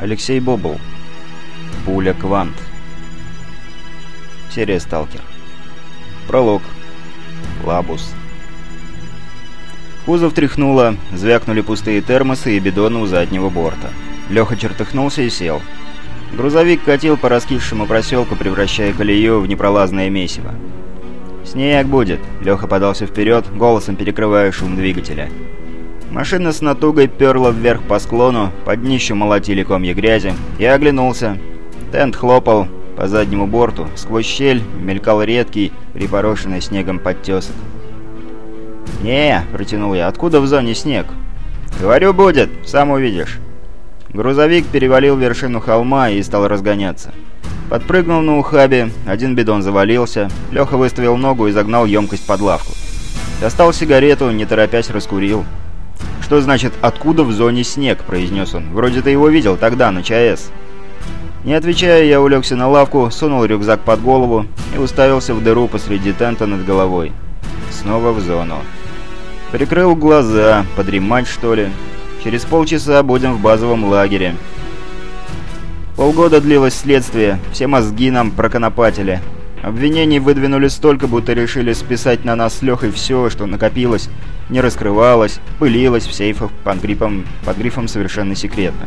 Алексей Бобл. Пуля Квант. Серия «Сталкер». Пролог. Лабус. Кузов тряхнуло, звякнули пустые термосы и бидоны у заднего борта. Леха чертыхнулся и сел. Грузовик катил по раскисшему проселку, превращая колею в непролазное месиво. «Снег будет!» — Леха подался вперед, голосом перекрывая шум двигателя. Машина с натугой перла вверх по склону, под днищу молотили комья грязи. Я оглянулся. Тент хлопал по заднему борту. Сквозь щель мелькал редкий, припорошенный снегом подтесок. «Не», — протянул я, — «откуда в зоне снег?» «Говорю, будет, сам увидишь». Грузовик перевалил вершину холма и стал разгоняться. Подпрыгнул на ухабе, один бидон завалился, Леха выставил ногу и загнал емкость под лавку. Достал сигарету, не торопясь раскурил. «Что значит, откуда в зоне снег?» – произнес он. «Вроде ты его видел тогда, на ЧАЭС». Не отвечая, я улегся на лавку, сунул рюкзак под голову и уставился в дыру посреди тента над головой. Снова в зону. Прикрыл глаза, подремать что ли. Через полчаса будем в базовом лагере. Полгода длилось следствие, все мозги нам проконопатили. Обвинений выдвинули столько, будто решили списать на нас с Лехой все, что накопилось не раскрывалась, пылилась в сейфах под грифом, под грифом «Совершенно секретно».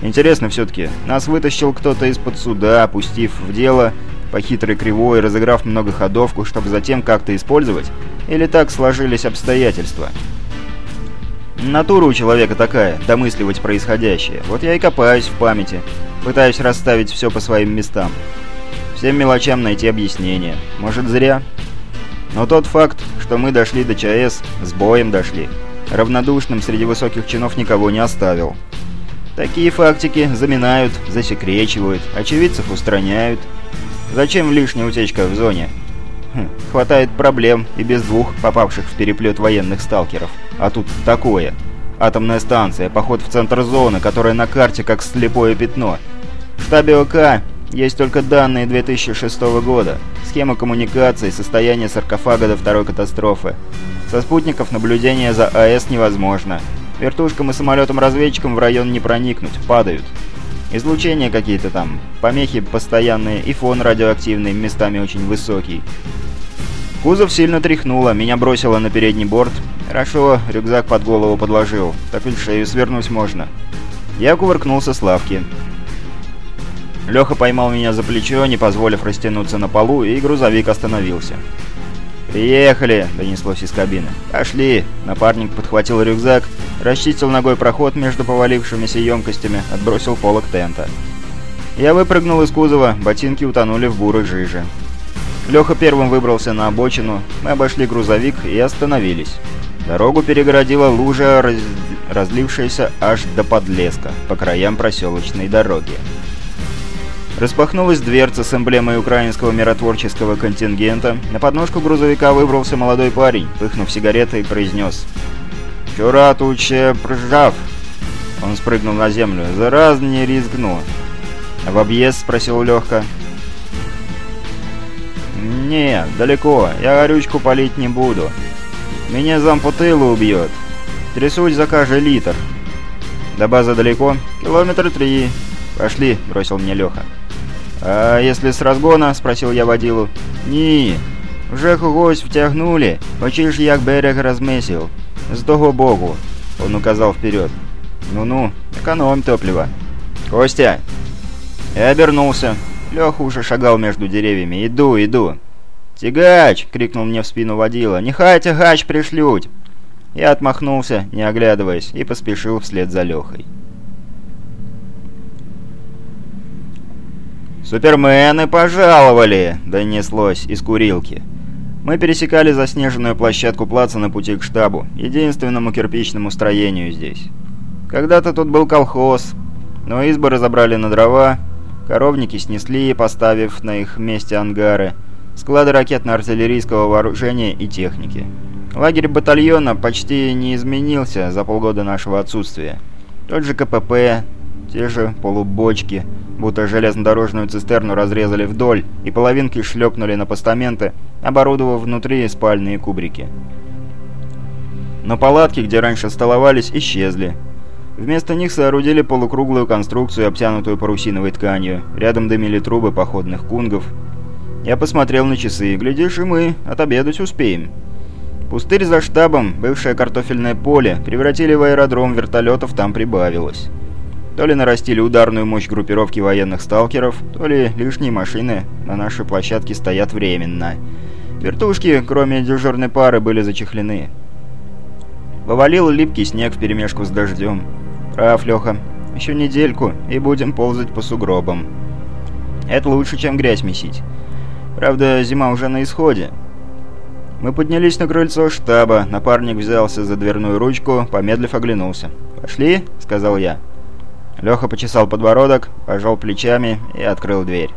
Интересно все-таки, нас вытащил кто-то из-под суда, опустив в дело по хитрой кривой, разыграв многоходовку, чтобы затем как-то использовать? Или так сложились обстоятельства? Натура у человека такая, домысливать происходящее. Вот я и копаюсь в памяти, пытаюсь расставить все по своим местам. Всем мелочам найти объяснение. Может, зря? Но тот факт, что мы дошли до ЧАЭС, с боем дошли, равнодушным среди высоких чинов никого не оставил. Такие фактики заминают, засекречивают, очевидцев устраняют. Зачем лишняя утечка в зоне? Хм, хватает проблем и без двух попавших в переплет военных сталкеров. А тут такое. Атомная станция, поход в центр зоны, которая на карте как слепое пятно. В есть только данные 2006 года, схема коммуникации, состояние саркофага до второй катастрофы. Со спутников наблюдение за АЭС невозможно. Вертушкам и самолетам-разведчикам в район не проникнуть, падают. Излучения какие-то там, помехи постоянные и фон радиоактивный, местами очень высокий. Кузов сильно тряхнуло, меня бросило на передний борт. Хорошо, рюкзак под голову подложил, так ведь шею свернуть можно. Я кувыркнулся с лавки. Леха поймал меня за плечо, не позволив растянуться на полу, и грузовик остановился. «Приехали!» — донеслось из кабины. «Пошли!» — напарник подхватил рюкзак, расчистил ногой проход между повалившимися емкостями, отбросил полок тента. Я выпрыгнул из кузова, ботинки утонули в бурой жиже. Леха первым выбрался на обочину, мы обошли грузовик и остановились. Дорогу перегородила лужа, раз... разлившаяся аж до подлеска по краям проселочной дороги. Распахнулась дверца с эмблемой украинского миротворческого контингента. На подножку грузовика выбрался молодой парень, пыхнув сигаретой, произнес «Вчера туче пржав!» Он спрыгнул на землю. «Зараз не рискну!» «В объезд?» — спросил Легка. «Не, далеко. Я горючку полить не буду. Меня зампу тылу убьет. Трясусь за каждый литр. До базы далеко? Километр три. Пошли», — бросил мне Леха. «А если с разгона?» – спросил я водилу. «Ні, вже когось втягнули, бачиш, як берег размесил. С того боку», – он указал вперед. «Ну-ну, экономь топливо». «Костя!» Я обернулся. Леха уже шагал между деревьями. «Иду, иду!» «Тягач!» — крикнул мне в спину водила. «Нехай тягач пришлють!» Я отмахнулся, не оглядываясь, и поспешил вслед за Лехой. «Супермены пожаловали!» — донеслось из курилки. Мы пересекали заснеженную площадку плаца на пути к штабу, единственному кирпичному строению здесь. Когда-то тут был колхоз, но избы разобрали на дрова, коровники снесли, поставив на их месте ангары, склады ракетно-артиллерийского вооружения и техники. Лагерь батальона почти не изменился за полгода нашего отсутствия. Тот же КПП, те же полубочки — будто железнодорожную цистерну разрезали вдоль, и половинки шлепнули на постаменты, оборудовав внутри спальные кубрики. Но палатки, где раньше столовались, исчезли. Вместо них соорудили полукруглую конструкцию, обтянутую парусиновой тканью. Рядом дымили трубы походных кунгов. Я посмотрел на часы. Глядишь, и мы отобедать успеем. Пустырь за штабом, бывшее картофельное поле, превратили в аэродром, вертолетов там прибавилось. То ли нарастили ударную мощь группировки военных сталкеров, то ли лишние машины на нашей площадке стоят временно. Вертушки, кроме дежурной пары, были зачехлены. Повалил липкий снег вперемешку с дождем. Прав, Леха. Еще недельку, и будем ползать по сугробам. Это лучше, чем грязь месить. Правда, зима уже на исходе. Мы поднялись на крыльцо штаба, напарник взялся за дверную ручку, помедлив оглянулся. «Пошли?» — сказал я. Леха почесал подбородок, пожал плечами и открыл дверь.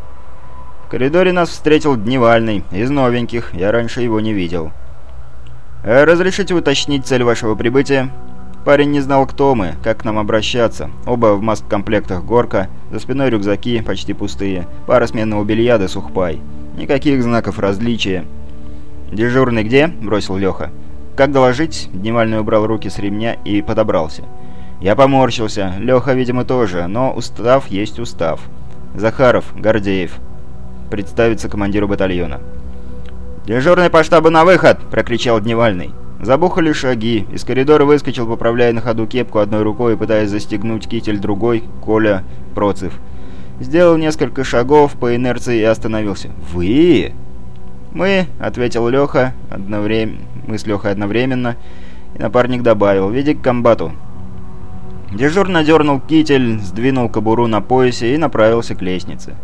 В коридоре нас встретил Дневальный, из новеньких, я раньше его не видел. «Э, «Разрешите уточнить цель вашего прибытия?» Парень не знал, кто мы, как к нам обращаться. Оба в маск-комплектах горка, за спиной рюкзаки, почти пустые, пара сменного белья да сухпай. Никаких знаков различия. «Дежурный где?» – бросил Леха. «Как доложить?» – Дневальный убрал руки с ремня и подобрался. Я поморщился. Леха, видимо, тоже, но устав есть устав. Захаров, Гордеев. Представится командиру батальона. «Дежурный по штабу на выход!» – прокричал Дневальный. Забухали шаги. Из коридора выскочил, поправляя на ходу кепку одной рукой и пытаясь застегнуть китель другой, Коля Процев. Сделал несколько шагов по инерции и остановился. «Вы?» «Мы», — ответил Леха, одновременно... мы с Лехой одновременно, и напарник добавил, «веди к комбату». Дежурно дернул китель, сдвинул кобуру на поясе и направился к лестнице.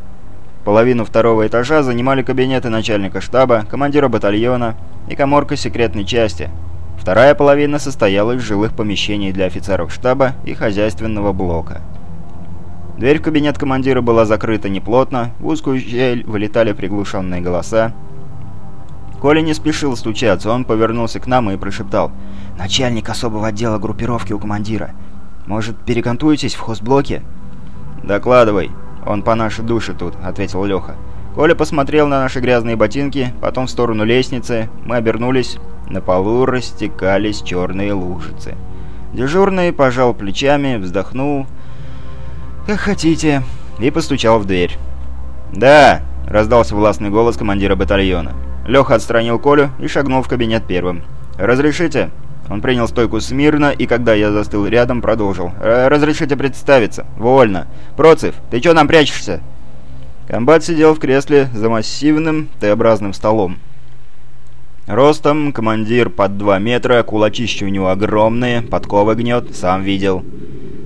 Половину второго этажа занимали кабинеты начальника штаба, командира батальона и коморка секретной части. Вторая половина состояла из жилых помещений для офицеров штаба и хозяйственного блока. Дверь в кабинет командира была закрыта неплотно, в узкую щель вылетали приглушенные голоса. Коля не спешил стучаться, он повернулся к нам и прошептал «Начальник особого отдела группировки у командира». Может, перекантуетесь в хозблоке?» «Докладывай. Он по нашей душе тут», — ответил Леха. Коля посмотрел на наши грязные ботинки, потом в сторону лестницы. Мы обернулись. На полу растекались черные лужицы. Дежурный пожал плечами, вздохнул. «Как хотите», и постучал в дверь. «Да», — раздался властный голос командира батальона. Леха отстранил Колю и шагнул в кабинет первым. «Разрешите?» Он принял стойку смирно, и когда я застыл рядом, продолжил. «Э, «Разрешите представиться?» «Вольно. Процев, ты чё нам прячешься?» Комбат сидел в кресле за массивным Т-образным столом. Ростом командир под 2 метра, кулачища у него огромные, подковы гнет, сам видел.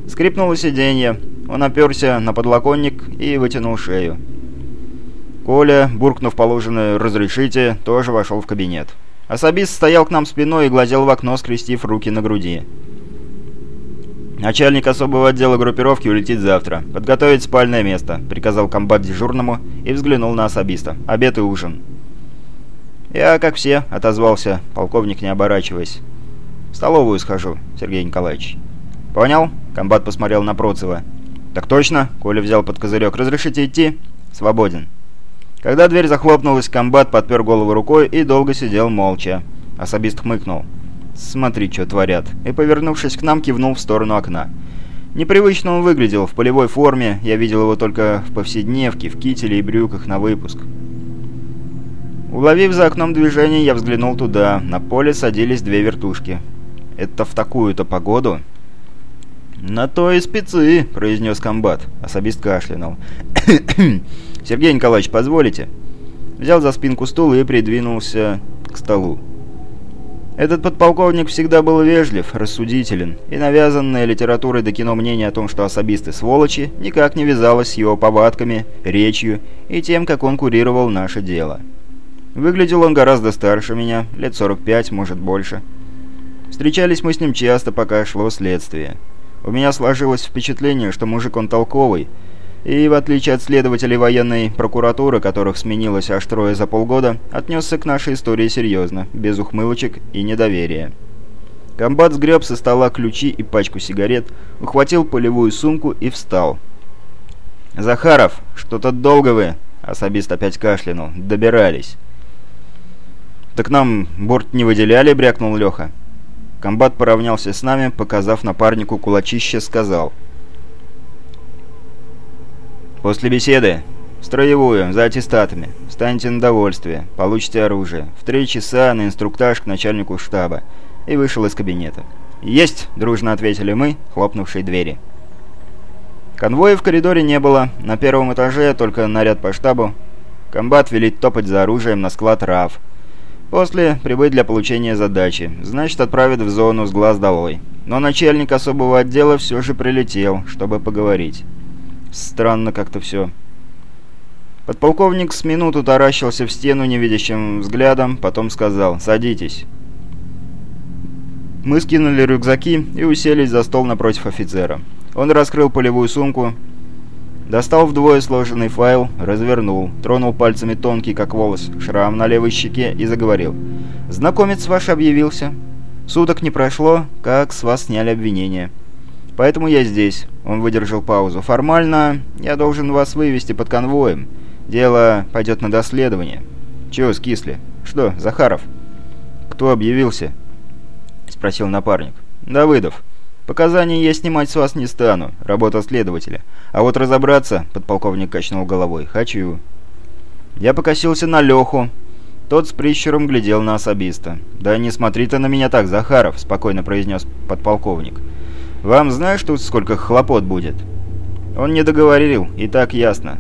Скрипнуло сиденье, он оперся на подлоконник и вытянул шею. Коля, буркнув положенное «разрешите», тоже вошел в кабинет. Особист стоял к нам спиной и глазел в окно, скрестив руки на груди. «Начальник особого отдела группировки улетит завтра. Подготовить спальное место», — приказал комбат дежурному и взглянул на особиста. «Обед и ужин». «Я, как все», — отозвался полковник, не оборачиваясь. «В столовую схожу, Сергей Николаевич». «Понял?» — комбат посмотрел на Процева. «Так точно», — Коля взял под козырек. «Разрешите идти?» «Свободен». Когда дверь захлопнулась, комбат подпер голову рукой и долго сидел молча. Особист хмыкнул. «Смотри, что творят», и, повернувшись к нам, кивнул в сторону окна. Непривычно он выглядел, в полевой форме, я видел его только в повседневке, в кителе и брюках на выпуск. Уловив за окном движение, я взглянул туда. На поле садились две вертушки. «Это в такую-то погоду?» «На то и спецы», — произнес комбат. Особист кашлянул. «Сергей Николаевич, позволите?» Взял за спинку стула и придвинулся к столу. Этот подполковник всегда был вежлив, рассудителен, и навязанное литературой до кино мнение о том, что особисты сволочи, никак не вязалось с его повадками, речью и тем, как он курировал наше дело. Выглядел он гораздо старше меня, лет 45, может больше. Встречались мы с ним часто, пока шло следствие. У меня сложилось впечатление, что мужик он толковый, и, в отличие от следователей военной прокуратуры, которых сменилось аж трое за полгода, отнесся к нашей истории серьезно, без ухмылочек и недоверия. Комбат сгреб со стола ключи и пачку сигарет, ухватил полевую сумку и встал. «Захаров, что-то долго вы!» — особист опять кашлянул. «Добирались». «Так нам борт не выделяли?» — брякнул Леха. Комбат поравнялся с нами, показав напарнику кулачище, сказал. «После беседы строевую, за аттестатами. Встаньте на довольствие, получите оружие. В три часа на инструктаж к начальнику штаба». И вышел из кабинета. «Есть!» — дружно ответили мы, хлопнувшей двери. Конвоя в коридоре не было, на первом этаже только наряд по штабу. Комбат велит топать за оружием на склад РАФ. После прибыть для получения задачи. Значит, отправят в зону с глаз долой. Но начальник особого отдела все же прилетел, чтобы поговорить. Странно как-то все. Подполковник с минуту таращился в стену невидящим взглядом, потом сказал «Садитесь». Мы скинули рюкзаки и уселись за стол напротив офицера. Он раскрыл полевую сумку, Достал вдвое сложенный файл, развернул, тронул пальцами тонкий, как волос, шрам на левой щеке и заговорил. «Знакомец ваш объявился. Суток не прошло, как с вас сняли обвинение. Поэтому я здесь». Он выдержал паузу. «Формально я должен вас вывести под конвоем. Дело пойдет на доследование». «Чего скисли? Что, Захаров?» «Кто объявился?» — спросил напарник. «Давыдов». Показания я снимать с вас не стану, работа следователя. А вот разобраться, подполковник качнул головой, хочу. Я покосился на Леху. Тот с прищуром глядел на особиста. «Да не смотри ты на меня так, Захаров», — спокойно произнес подполковник. «Вам знаешь тут сколько хлопот будет?» Он не договорил, и так ясно.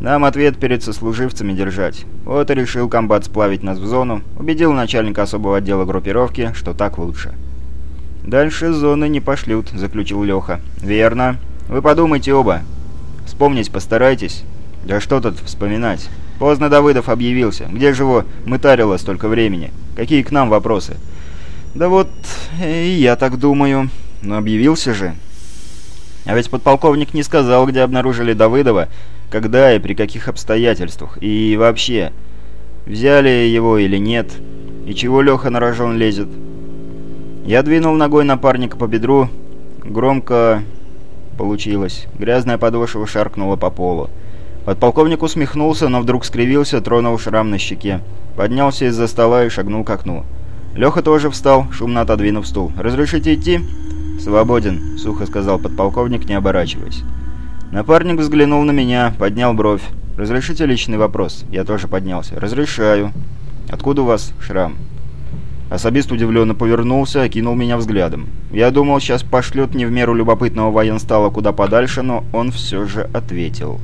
Нам ответ перед сослуживцами держать. Вот и решил комбат сплавить нас в зону, убедил начальника особого отдела группировки, что так лучше. «Дальше зоны не пошлют», — заключил Леха. «Верно. Вы подумайте оба. Вспомнить постарайтесь». «Да что тут вспоминать? Поздно Давыдов объявился. Где же его мытарило столько времени? Какие к нам вопросы?» «Да вот, и я так думаю. Но объявился же». А ведь подполковник не сказал, где обнаружили Давыдова, когда и при каких обстоятельствах. И вообще, взяли его или нет, и чего Леха на рожон лезет. Я двинул ногой напарника по бедру. Громко получилось. Грязная подошва шаркнула по полу. Подполковник усмехнулся, но вдруг скривился, тронул шрам на щеке. Поднялся из-за стола и шагнул к окну. Леха тоже встал, шумно отодвинув стул. «Разрешите идти?» «Свободен», — сухо сказал подполковник, не оборачиваясь. Напарник взглянул на меня, поднял бровь. «Разрешите личный вопрос?» Я тоже поднялся. «Разрешаю». «Откуда у вас шрам?» Особист удивленно повернулся, окинул меня взглядом. Я думал, сейчас пошлет не в меру любопытного военстала куда подальше, но он все же ответил.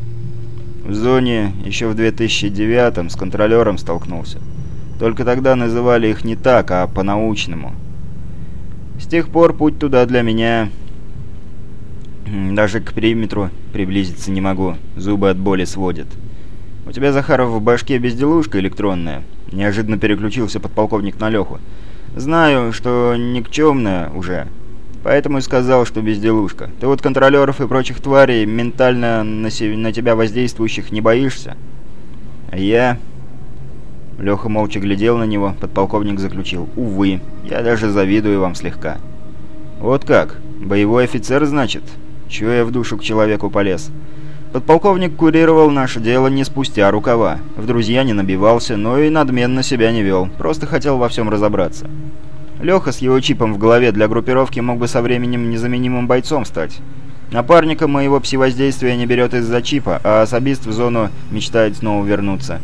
В зоне еще в 2009-м с контролером столкнулся. Только тогда называли их не так, а по-научному. С тех пор путь туда для меня... Даже к периметру приблизиться не могу, зубы от боли сводят. «У тебя, Захаров, в башке безделушка электронная?» Неожиданно переключился подполковник на Леху. «Знаю, что никчемная уже, поэтому и сказал, что безделушка. Ты вот контролеров и прочих тварей, ментально на, на тебя воздействующих, не боишься?» «А я...» Леха молча глядел на него, подполковник заключил. «Увы, я даже завидую вам слегка». «Вот как? Боевой офицер, значит? Чего я в душу к человеку полез?» Подполковник курировал наше дело не спустя рукава. В друзья не набивался, но и надменно себя не вел. Просто хотел во всем разобраться. Леха с его чипом в голове для группировки мог бы со временем незаменимым бойцом стать. Напарника моего псевоздействия не берет из-за чипа, а особист в зону мечтает снова вернуться.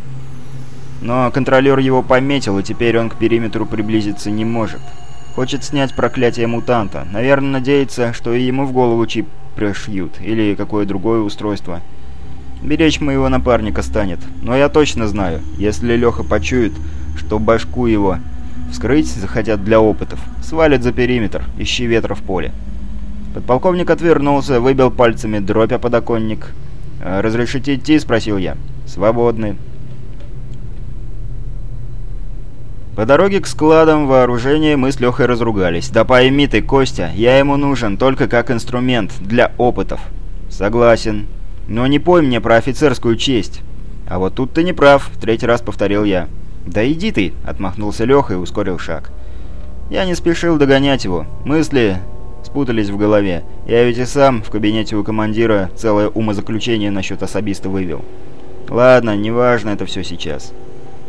Но контролер его пометил, и теперь он к периметру приблизиться не может. Хочет снять проклятие мутанта. Наверное, надеется, что и ему в голову чип пришьют, или какое другое устройство. Беречь моего напарника станет, но я точно знаю, если Леха почует, что башку его вскрыть захотят для опытов, свалят за периметр, ищи ветра в поле. Подполковник отвернулся, выбил пальцами дробь о подоконник. «Разрешите идти?» — спросил я. «Свободны». По дороге к складам вооружения мы с Лехой разругались. «Да пойми ты, Костя, я ему нужен только как инструмент для опытов». «Согласен. Но не пой мне про офицерскую честь». «А вот тут ты не прав», — третий раз повторил я. «Да иди ты», — отмахнулся Леха и ускорил шаг. Я не спешил догонять его. Мысли спутались в голове. Я ведь и сам в кабинете у командира целое умозаключение насчет особиста вывел. Ладно, неважно это все сейчас.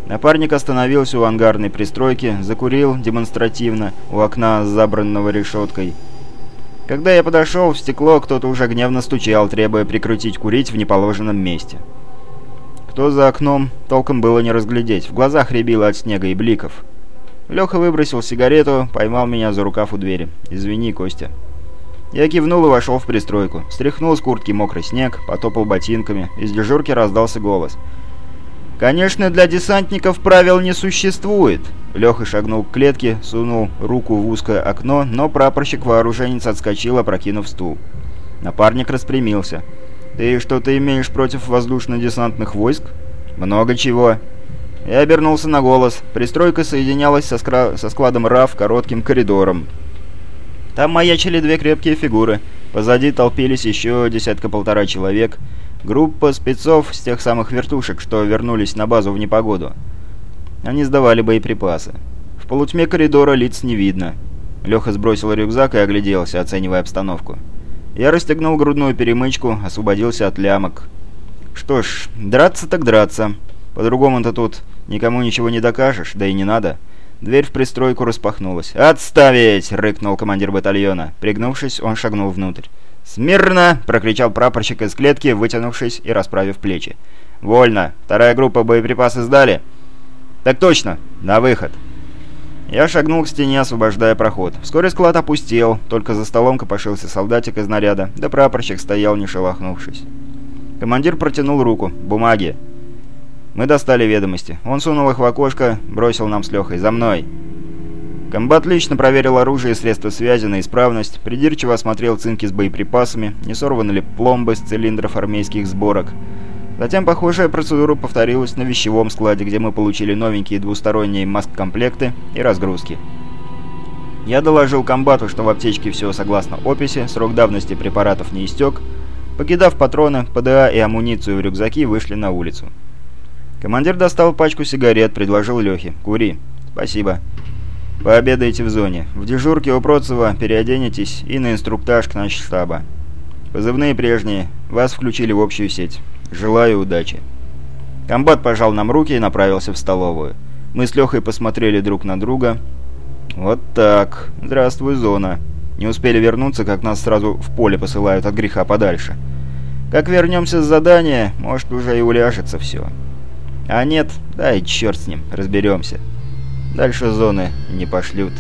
Напарник остановился у ангарной пристройки, закурил демонстративно у окна, забранного решеткой. Когда я подошел, в стекло кто-то уже гневно стучал, требуя прикрутить курить в неположенном месте. Кто за окном, толком было не разглядеть, в глазах рябило от снега и бликов. Леха выбросил сигарету, поймал меня за рукав у двери. «Извини, Костя». Я кивнул и вошел в пристройку. Стряхнул с куртки мокрый снег, потопал ботинками. Из дежурки раздался голос. «Конечно, для десантников правил не существует!» Леха шагнул к клетке, сунул руку в узкое окно, но прапорщик-вооруженец отскочил, опрокинув стул. Напарник распрямился. «Ты что-то имеешь против воздушно-десантных войск?» «Много чего». Я обернулся на голос. Пристройка соединялась со, скра... со складом РАФ коротким коридором. Там маячили две крепкие фигуры. Позади толпились еще десятка-полтора человек — Группа спецов с тех самых вертушек, что вернулись на базу в непогоду. Они сдавали боеприпасы. В полутьме коридора лиц не видно. Леха сбросил рюкзак и огляделся, оценивая обстановку. Я расстегнул грудную перемычку, освободился от лямок. Что ж, драться так драться. По-другому-то тут никому ничего не докажешь, да и не надо. Дверь в пристройку распахнулась. «Отставить!» — рыкнул командир батальона. Пригнувшись, он шагнул внутрь. «Смирно!» — прокричал прапорщик из клетки, вытянувшись и расправив плечи. «Вольно! Вторая группа боеприпасы сдали?» «Так точно! На выход!» Я шагнул к стене, освобождая проход. Вскоре склад опустел, только за столом копошился солдатик из наряда, да прапорщик стоял, не шелохнувшись. Командир протянул руку. «Бумаги!» Мы достали ведомости. Он сунул их в окошко, бросил нам с Лехой. «За мной!» Комбат лично проверил оружие и средства связи на исправность, придирчиво осмотрел цинки с боеприпасами, не сорваны ли пломбы с цилиндров армейских сборок. Затем похожая процедура повторилась на вещевом складе, где мы получили новенькие двусторонние маск-комплекты и разгрузки. Я доложил комбату, что в аптечке все согласно описи, срок давности препаратов не истек. Покидав патроны, ПДА и амуницию в рюкзаки, вышли на улицу. Командир достал пачку сигарет, предложил Лехе. «Кури». «Спасибо». Пообедаете в зоне. В дежурке у Процева переоденетесь и на инструктаж к штаба. Позывные прежние. Вас включили в общую сеть. Желаю удачи». Комбат пожал нам руки и направился в столовую. Мы с Лехой посмотрели друг на друга. «Вот так. Здравствуй, зона. Не успели вернуться, как нас сразу в поле посылают от греха подальше. Как вернемся с задания, может, уже и уляжется все. А нет, да и черт с ним, разберемся». Дальше зоны не пошлют.